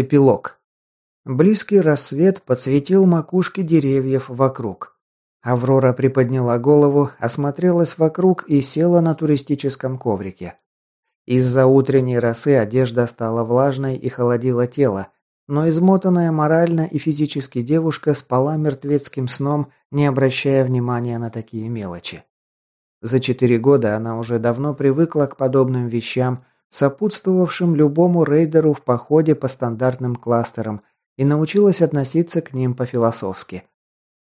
Эпилог. Близкий рассвет подсветил макушки деревьев вокруг. Аврора приподняла голову, осмотрелась вокруг и села на туристическом коврике. Из-за утренней росы одежда стала влажной и холодила тело, но измотанная морально и физически девушка спала мертвецким сном, не обращая внимания на такие мелочи. За четыре года она уже давно привыкла к подобным вещам, сопутствовавшим любому рейдеру в походе по стандартным кластерам, и научилась относиться к ним по-философски.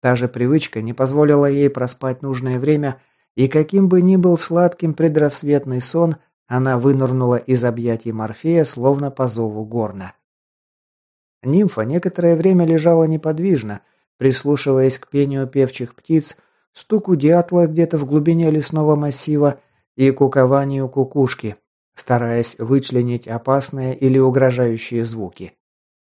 Та же привычка не позволила ей проспать нужное время, и каким бы ни был сладким предрассветный сон, она вынырнула из объятий Морфея, словно по зову горна. Нимфа некоторое время лежала неподвижно, прислушиваясь к пению певчих птиц, стуку дятла где-то в глубине лесного массива и кукованию кукушки, стараясь вычленить опасные или угрожающие звуки.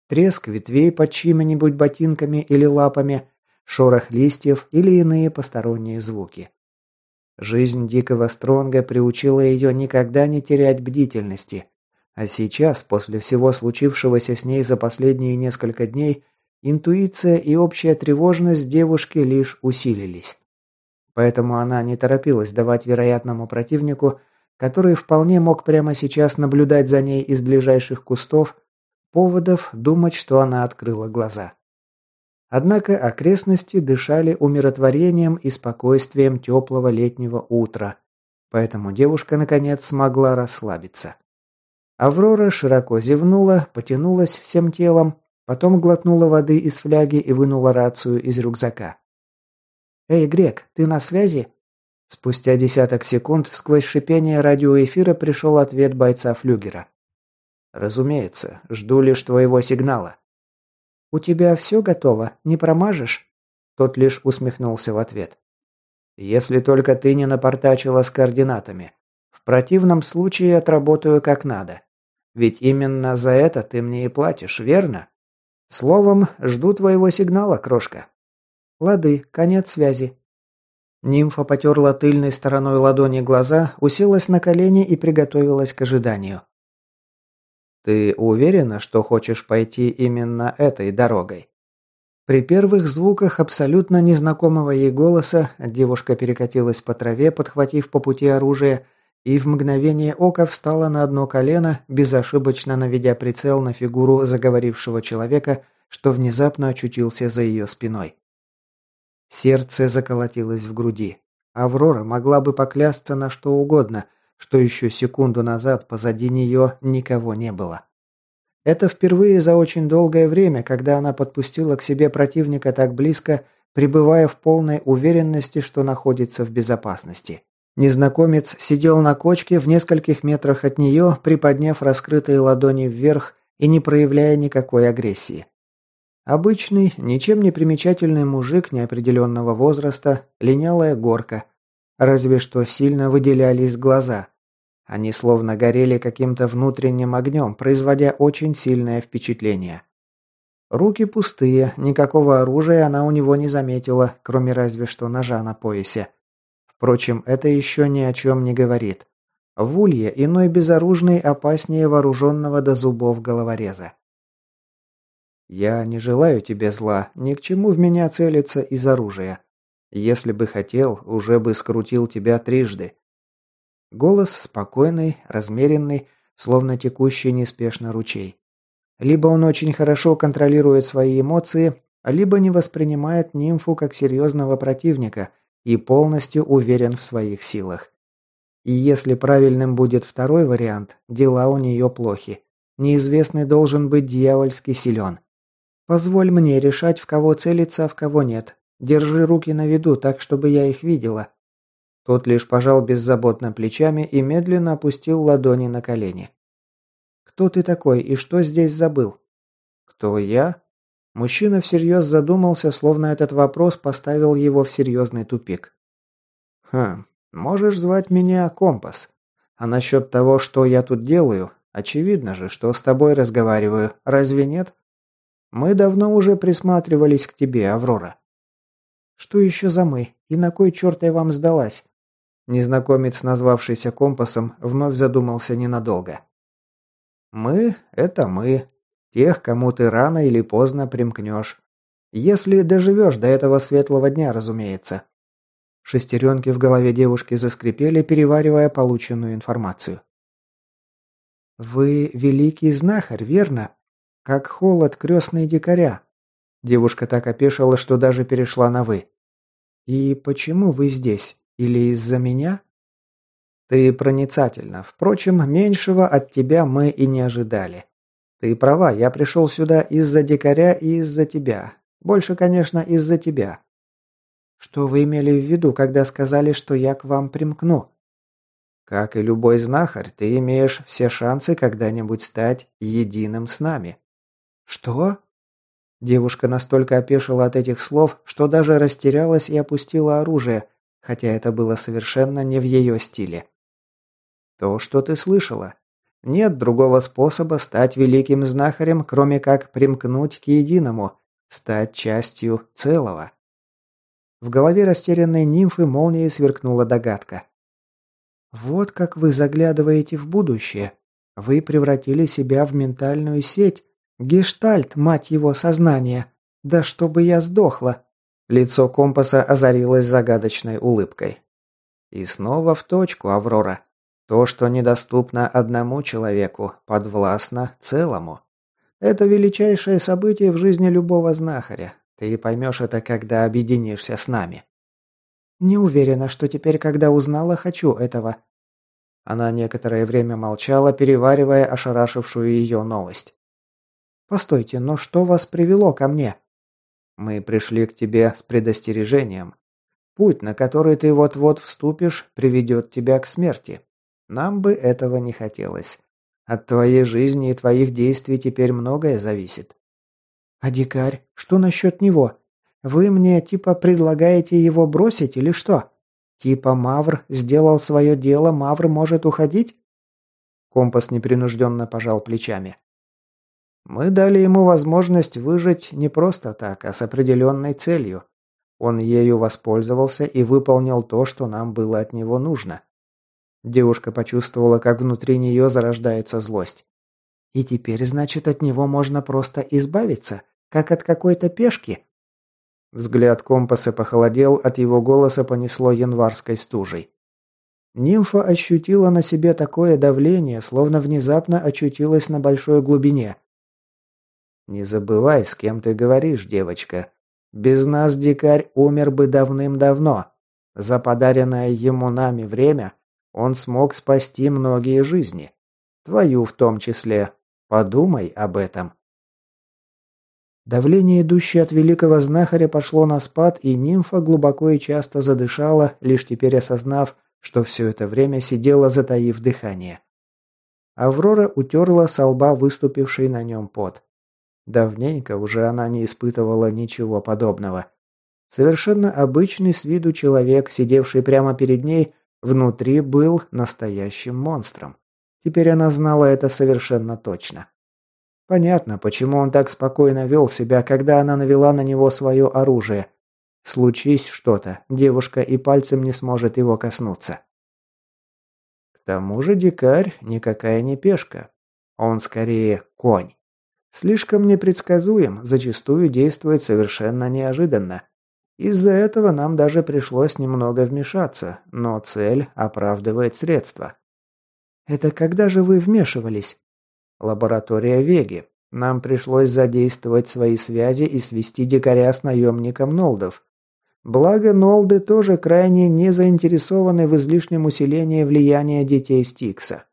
Треск ветвей под чьими-нибудь ботинками или лапами, шорох листьев или иные посторонние звуки. Жизнь дикого Стронга приучила ее никогда не терять бдительности, а сейчас, после всего случившегося с ней за последние несколько дней, интуиция и общая тревожность девушки лишь усилились. Поэтому она не торопилась давать вероятному противнику, который вполне мог прямо сейчас наблюдать за ней из ближайших кустов, поводов думать, что она открыла глаза. Однако окрестности дышали умиротворением и спокойствием теплого летнего утра, поэтому девушка наконец смогла расслабиться. Аврора широко зевнула, потянулась всем телом, потом глотнула воды из фляги и вынула рацию из рюкзака. «Эй, Грек, ты на связи?» Спустя десяток секунд сквозь шипение радиоэфира пришел ответ бойца Флюгера. «Разумеется, жду лишь твоего сигнала». «У тебя все готово? Не промажешь?» Тот лишь усмехнулся в ответ. «Если только ты не напортачила с координатами. В противном случае отработаю как надо. Ведь именно за это ты мне и платишь, верно? Словом, жду твоего сигнала, крошка. Лады, конец связи. Нимфа потерла тыльной стороной ладони глаза, уселась на колени и приготовилась к ожиданию. «Ты уверена, что хочешь пойти именно этой дорогой?» При первых звуках абсолютно незнакомого ей голоса девушка перекатилась по траве, подхватив по пути оружие, и в мгновение ока встала на одно колено, безошибочно наведя прицел на фигуру заговорившего человека, что внезапно очутился за ее спиной. Сердце заколотилось в груди. Аврора могла бы поклясться на что угодно, что еще секунду назад позади нее никого не было. Это впервые за очень долгое время, когда она подпустила к себе противника так близко, пребывая в полной уверенности, что находится в безопасности. Незнакомец сидел на кочке в нескольких метрах от нее, приподняв раскрытые ладони вверх и не проявляя никакой агрессии. Обычный, ничем не примечательный мужик неопределенного возраста, линялая горка. Разве что сильно выделялись глаза. Они словно горели каким-то внутренним огнем, производя очень сильное впечатление. Руки пустые, никакого оружия она у него не заметила, кроме разве что ножа на поясе. Впрочем, это еще ни о чем не говорит. В улье иной безоружный опаснее вооруженного до зубов головореза. «Я не желаю тебе зла, ни к чему в меня целиться из оружия. Если бы хотел, уже бы скрутил тебя трижды». Голос спокойный, размеренный, словно текущий неспешно ручей. Либо он очень хорошо контролирует свои эмоции, либо не воспринимает нимфу как серьезного противника – и полностью уверен в своих силах. И если правильным будет второй вариант, дела у нее плохи. Неизвестный должен быть дьявольски силен. Позволь мне решать, в кого целиться, а в кого нет. Держи руки на виду, так, чтобы я их видела». Тот лишь пожал беззаботно плечами и медленно опустил ладони на колени. «Кто ты такой и что здесь забыл?» «Кто я?» Мужчина всерьез задумался, словно этот вопрос поставил его в серьезный тупик. «Хм, можешь звать меня Компас. А насчет того, что я тут делаю, очевидно же, что с тобой разговариваю, разве нет? Мы давно уже присматривались к тебе, Аврора». «Что еще за мы? И на кой черт я вам сдалась?» Незнакомец, назвавшийся Компасом, вновь задумался ненадолго. «Мы — это мы. Тех, кому ты рано или поздно примкнешь. Если доживешь до этого светлого дня, разумеется. Шестеренки в голове девушки заскрипели, переваривая полученную информацию. «Вы великий знахарь, верно? Как холод крестные дикаря». Девушка так опешила, что даже перешла на «вы». «И почему вы здесь? Или из-за меня?» «Ты проницательна. Впрочем, меньшего от тебя мы и не ожидали. Ты права, я пришел сюда из-за дикаря и из-за тебя. Больше, конечно, из-за тебя. Что вы имели в виду, когда сказали, что я к вам примкну? Как и любой знахарь, ты имеешь все шансы когда-нибудь стать единым с нами. Что? Девушка настолько опешила от этих слов, что даже растерялась и опустила оружие, хотя это было совершенно не в ее стиле. То, что ты слышала. Нет другого способа стать великим знахарем, кроме как примкнуть к единому, стать частью целого. В голове растерянной нимфы молнией сверкнула догадка. «Вот как вы заглядываете в будущее. Вы превратили себя в ментальную сеть. Гештальт, мать его, сознания. Да чтобы я сдохла!» Лицо компаса озарилось загадочной улыбкой. «И снова в точку, Аврора. То, что недоступно одному человеку, подвластно целому. Это величайшее событие в жизни любого знахаря. Ты поймешь это, когда объединишься с нами. Не уверена, что теперь, когда узнала, хочу этого. Она некоторое время молчала, переваривая ошарашившую ее новость. Постойте, но что вас привело ко мне? Мы пришли к тебе с предостережением. Путь, на который ты вот-вот вступишь, приведет тебя к смерти. Нам бы этого не хотелось. От твоей жизни и твоих действий теперь многое зависит. «А дикарь? Что насчет него? Вы мне типа предлагаете его бросить или что? Типа Мавр сделал свое дело, Мавр может уходить?» Компас непринужденно пожал плечами. «Мы дали ему возможность выжить не просто так, а с определенной целью. Он ею воспользовался и выполнил то, что нам было от него нужно». Девушка почувствовала, как внутри нее зарождается злость. «И теперь, значит, от него можно просто избавиться? Как от какой-то пешки?» Взгляд компаса похолодел, от его голоса понесло январской стужей. Нимфа ощутила на себе такое давление, словно внезапно очутилась на большой глубине. «Не забывай, с кем ты говоришь, девочка. Без нас дикарь умер бы давным-давно. За подаренное ему нами время он смог спасти многие жизни. Твою в том числе. Подумай об этом». Давление, идущее от великого знахаря, пошло на спад, и нимфа глубоко и часто задышала, лишь теперь осознав, что все это время сидела, затаив дыхание. Аврора утерла со лба выступивший на нем пот. Давненько уже она не испытывала ничего подобного. Совершенно обычный с виду человек, сидевший прямо перед ней, внутри был настоящим монстром. Теперь она знала это совершенно точно. Понятно, почему он так спокойно вел себя, когда она навела на него свое оружие. Случись что-то, девушка и пальцем не сможет его коснуться. К тому же дикарь никакая не пешка. Он скорее конь. Слишком непредсказуем, зачастую действует совершенно неожиданно. Из-за этого нам даже пришлось немного вмешаться, но цель оправдывает средства. «Это когда же вы вмешивались?» Лаборатория Веги. Нам пришлось задействовать свои связи и свести дикаря с наемником Нолдов. Благо, Нолды тоже крайне не заинтересованы в излишнем усилении влияния детей Стикса.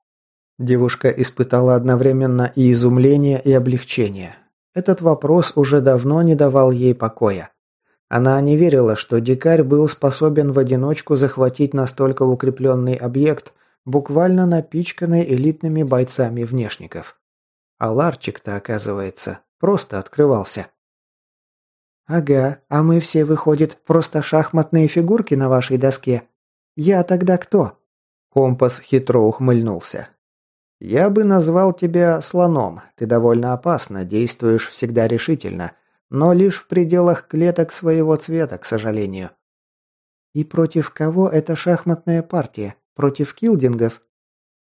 Девушка испытала одновременно и изумление, и облегчение. Этот вопрос уже давно не давал ей покоя. Она не верила, что дикарь был способен в одиночку захватить настолько укрепленный объект, буквально напичканный элитными бойцами внешников. А ларчик-то, оказывается, просто открывался. «Ага, а мы все, выходит, просто шахматные фигурки на вашей доске. Я тогда кто?» Компас хитро ухмыльнулся. «Я бы назвал тебя слоном. Ты довольно опасно, действуешь всегда решительно, но лишь в пределах клеток своего цвета, к сожалению». «И против кого эта шахматная партия? Против килдингов?»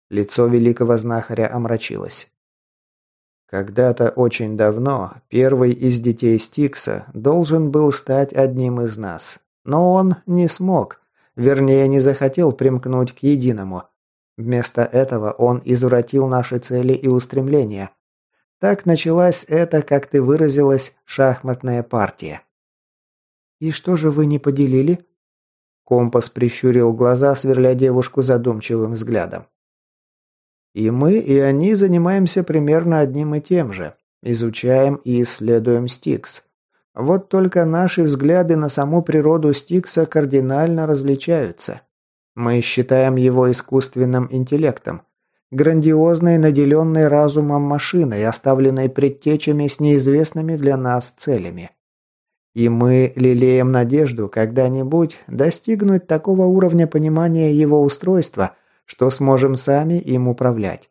Лицо великого знахаря омрачилось. Когда-то очень давно первый из детей Стикса должен был стать одним из нас. Но он не смог, вернее, не захотел примкнуть к единому. Вместо этого он извратил наши цели и устремления. Так началась эта, как ты выразилась, шахматная партия. «И что же вы не поделили?» Компас прищурил глаза, сверля девушку задумчивым взглядом. И мы, и они занимаемся примерно одним и тем же. Изучаем и исследуем Стикс. Вот только наши взгляды на саму природу Стикса кардинально различаются. Мы считаем его искусственным интеллектом, грандиозной, наделенной разумом машиной, оставленной предтечами с неизвестными для нас целями. И мы лелеем надежду когда-нибудь достигнуть такого уровня понимания его устройства – что сможем сами им управлять.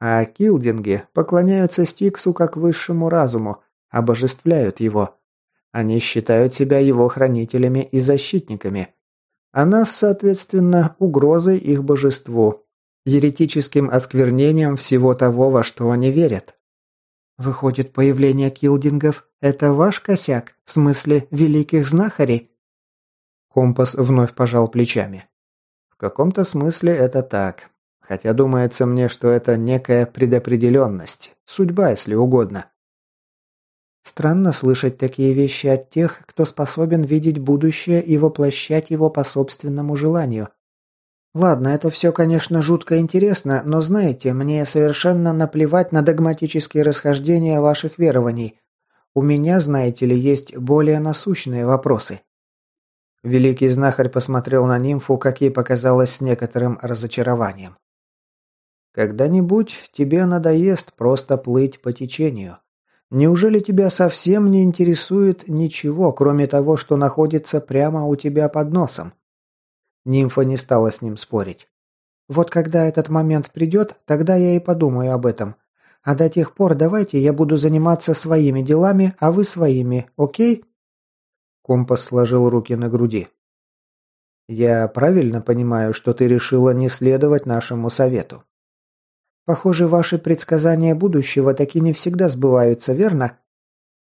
А килдинги поклоняются Стиксу как высшему разуму, обожествляют его. Они считают себя его хранителями и защитниками. А нас, соответственно, угрозой их божеству, еретическим осквернением всего того, во что они верят. Выходит, появление килдингов – это ваш косяк, в смысле великих знахарей? Компас вновь пожал плечами. В каком-то смысле это так. Хотя думается мне, что это некая предопределенность, судьба, если угодно. Странно слышать такие вещи от тех, кто способен видеть будущее и воплощать его по собственному желанию. Ладно, это все, конечно, жутко интересно, но знаете, мне совершенно наплевать на догматические расхождения ваших верований. У меня, знаете ли, есть более насущные вопросы. Великий знахарь посмотрел на нимфу, как ей показалось, с некоторым разочарованием. «Когда-нибудь тебе надоест просто плыть по течению. Неужели тебя совсем не интересует ничего, кроме того, что находится прямо у тебя под носом?» Нимфа не стала с ним спорить. «Вот когда этот момент придет, тогда я и подумаю об этом. А до тех пор давайте я буду заниматься своими делами, а вы своими, окей?» Компас сложил руки на груди. «Я правильно понимаю, что ты решила не следовать нашему совету?» «Похоже, ваши предсказания будущего таки не всегда сбываются, верно?»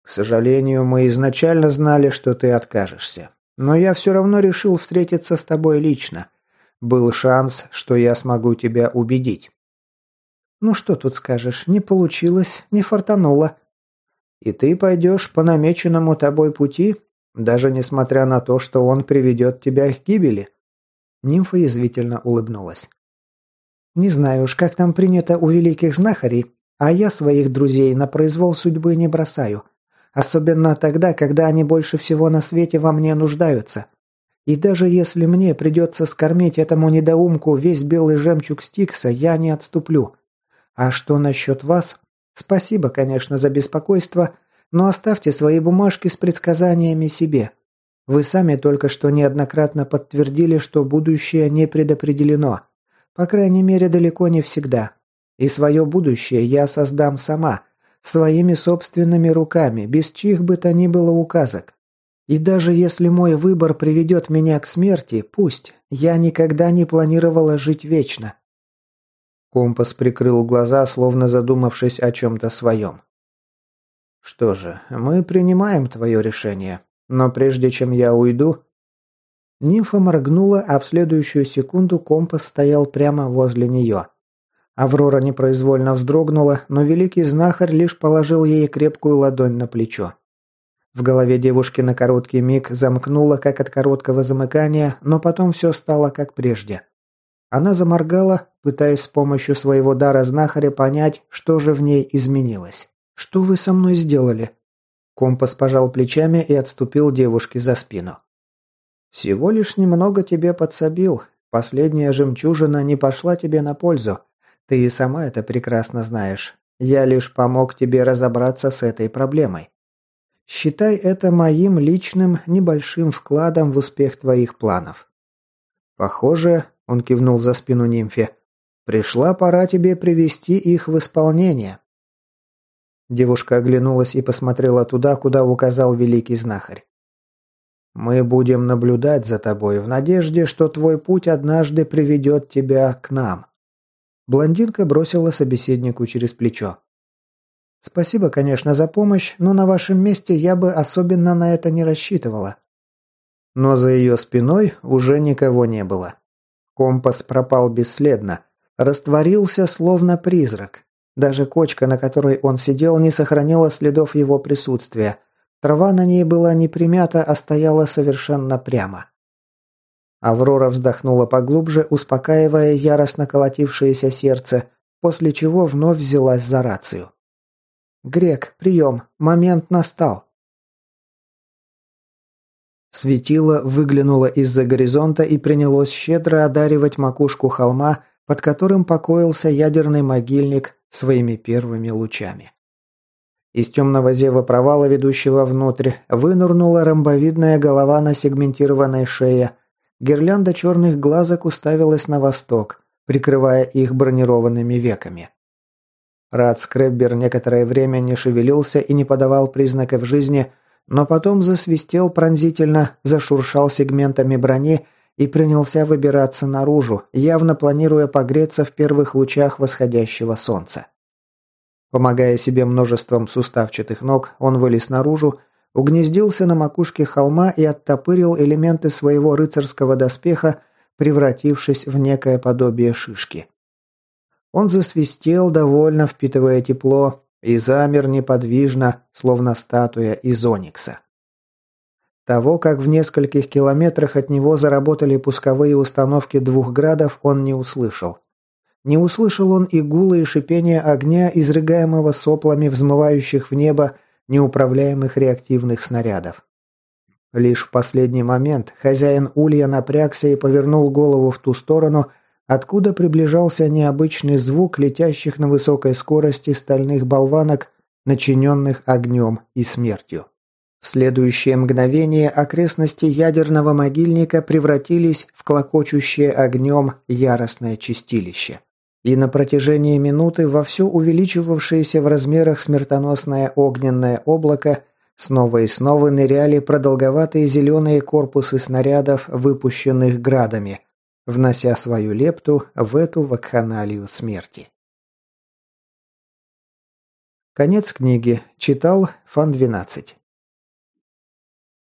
«К сожалению, мы изначально знали, что ты откажешься. Но я все равно решил встретиться с тобой лично. Был шанс, что я смогу тебя убедить». «Ну что тут скажешь, не получилось, не фартануло». «И ты пойдешь по намеченному тобой пути, даже несмотря на то, что он приведет тебя к гибели?» Нимфа язвительно улыбнулась. «Не знаю уж, как там принято у великих знахарей, а я своих друзей на произвол судьбы не бросаю. Особенно тогда, когда они больше всего на свете во мне нуждаются. И даже если мне придется скормить этому недоумку весь белый жемчуг Стикса, я не отступлю. А что насчет вас? Спасибо, конечно, за беспокойство, но оставьте свои бумажки с предсказаниями себе. Вы сами только что неоднократно подтвердили, что будущее не предопределено. По крайней мере, далеко не всегда. И свое будущее я создам сама, своими собственными руками, без чьих бы то ни было указок. И даже если мой выбор приведет меня к смерти, пусть. Я никогда не планировала жить вечно. Компас прикрыл глаза, словно задумавшись о чем-то своем. «Что же, мы принимаем твое решение. Но прежде чем я уйду...» Нимфа моргнула, а в следующую секунду компас стоял прямо возле нее. Аврора непроизвольно вздрогнула, но великий знахарь лишь положил ей крепкую ладонь на плечо. В голове девушки на короткий миг замкнуло, как от короткого замыкания, но потом все стало как прежде. Она заморгала, пытаясь с помощью своего дара знахаря понять, что же в ней изменилось. «Что вы со мной сделали?» Компас пожал плечами и отступил девушке за спину. «Всего лишь немного тебе подсобил. Последняя жемчужина не пошла тебе на пользу. Ты и сама это прекрасно знаешь. Я лишь помог тебе разобраться с этой проблемой. Считай это моим личным небольшим вкладом в успех твоих планов. Похоже, он кивнул за спину нимфе, пришла пора тебе привести их в исполнение. Девушка оглянулась и посмотрела туда, куда указал великий знахарь. «Мы будем наблюдать за тобой в надежде, что твой путь однажды приведет тебя к нам». Блондинка бросила собеседнику через плечо. Спасибо, конечно, за помощь, но на вашем месте я бы особенно на это не рассчитывала. Но за ее спиной уже никого не было. Компас пропал бесследно, растворился словно призрак. Даже кочка, на которой он сидел, не сохранила следов его присутствия. Трава на ней была не примята, а стояла совершенно прямо. Аврора вздохнула поглубже, успокаивая яростно колотившееся сердце, после чего вновь взялась за рацию. «Грек, прием! Момент настал!» Светило выглянуло из-за горизонта и принялось щедро одаривать макушку холма, под которым покоился ядерный могильник своими первыми лучами. Из темного зева провала, ведущего внутрь, вынырнула ромбовидная голова на сегментированной шее. Гирлянда черных глазок уставилась на восток, прикрывая их бронированными веками. Рад Скреббер некоторое время не шевелился и не подавал признаков жизни, но потом засвистел пронзительно, зашуршал сегментами брони и принялся выбираться наружу, явно планируя погреться в первых лучах восходящего солнца. Помогая себе множеством суставчатых ног, он вылез наружу, угнездился на макушке холма и оттопырил элементы своего рыцарского доспеха, превратившись в некое подобие шишки. Он засвистел, довольно впитывая тепло, и замер неподвижно, словно статуя из оникса. Того, как в нескольких километрах от него заработали пусковые установки двух градов, он не услышал. Не услышал он и гула и шипения огня, изрыгаемого соплами взмывающих в небо неуправляемых реактивных снарядов. Лишь в последний момент хозяин улья напрягся и повернул голову в ту сторону, откуда приближался необычный звук летящих на высокой скорости стальных болванок, начиненных огнем и смертью. В следующее мгновение окрестности ядерного могильника превратились в клокочущее огнем яростное чистилище. И на протяжении минуты во все увеличивавшееся в размерах смертоносное огненное облако снова и снова ныряли продолговатые зеленые корпусы снарядов, выпущенных градами, внося свою лепту в эту вакханалию смерти. Конец книги. Читал Фан 12.